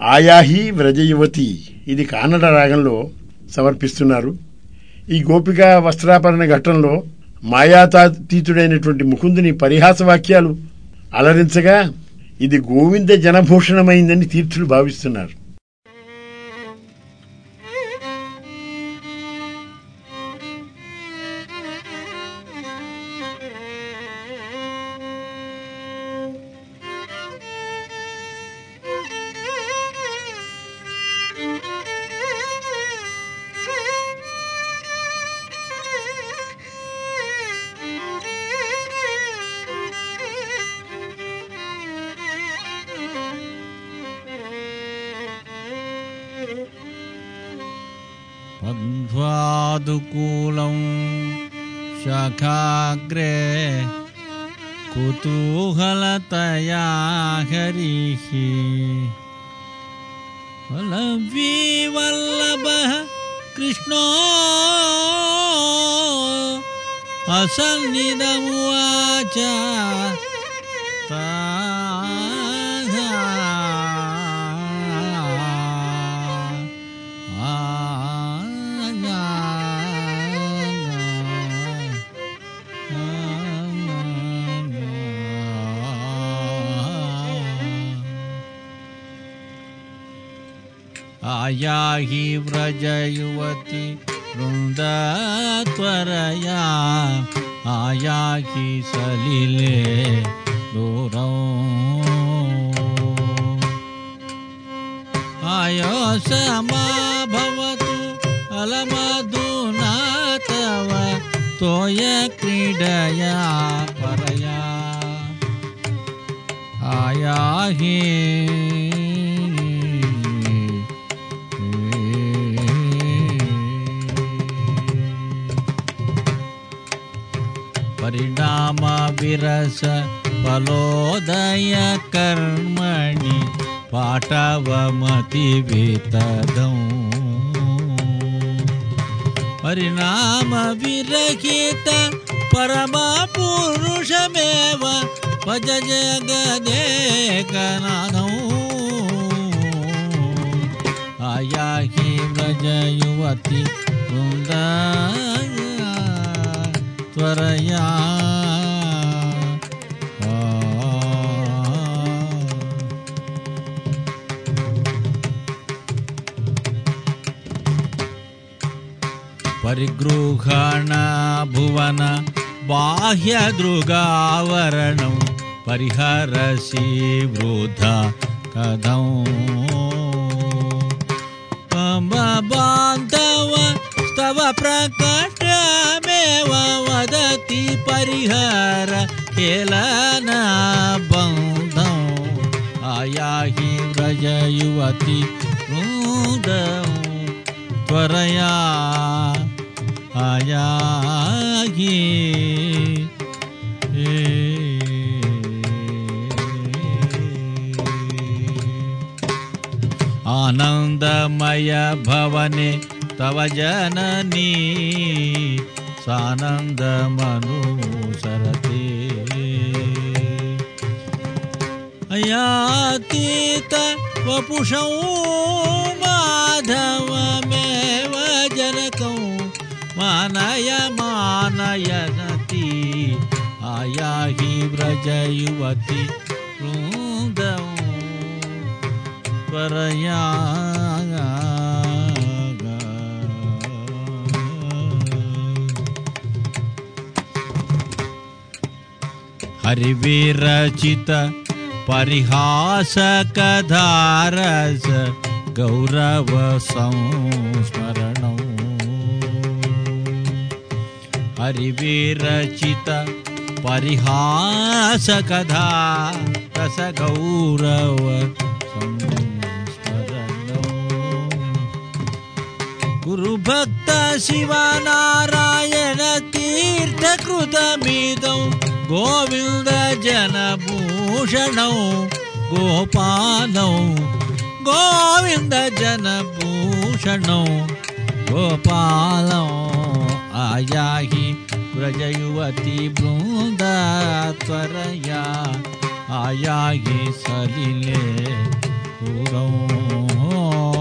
ఆయాహి వ్రజయువతి. ఇది కాన్నడ రాగంలో సమర్పిస్తున్నారు. ఈ గోపిక వస్త్రాపరణ ఘట్టంలో మాయాతాతీతుడైనటువంటి ముకుందుని పరిహాస వాక్యాలు అలరించగా ఇది గోవింద జనభూషణమైందని తీర్థులు భావిస్తున్నారు. पद्वादुकूलं शाखाग्रे कुतूहलतया हरिः वल्लवीवल्लभः कृष्णो असन्निधमुवाच आयाहि व्रजयुवति वृन्दत्वरया आयाहि सलिले दूरौ। आयोसमा भवतु अलमधुना तव तोय क्रीडया परया। आयाहि परिणाम विरस फलोदय कर्मणि पाटवमति वेतदौ परिणाम विरहित परम पुरुषमेव भज जगदेकनादौ आया हि व्रज युवति वृन्दा। परिगृहण भुवन बाह्यदृगावरणं परिहरसि वृथा कथौ। मम बान्धव स्तव प्रकटमेव वदति परिहर हेलन बन्धौ। आयाहि व्रजयुवति वृन्दौ त्वरया आयाहि आनन्दमय भवने तव जननी सानन्दमनुसरते। अयातीत वपुषौ माधवमेव जनकौ मानय मानयनति आयाहि व्रजयुवति वृन्दौ परया हरिविरचित परिहासकधारस गौरव संस्मरणौ हरिविरचित परिहासकधा रसगौरव संस्मरणौ गुरुभक्त शिवनारायण तीर्थकृतमिदौ गोविन्द जनभूषणौ गोपालौ गोविन्द जनभूषणौ गोपालौ आयाहि व्रजयुवती बृन्द त्वरया आयाहि सलिले पुरौ।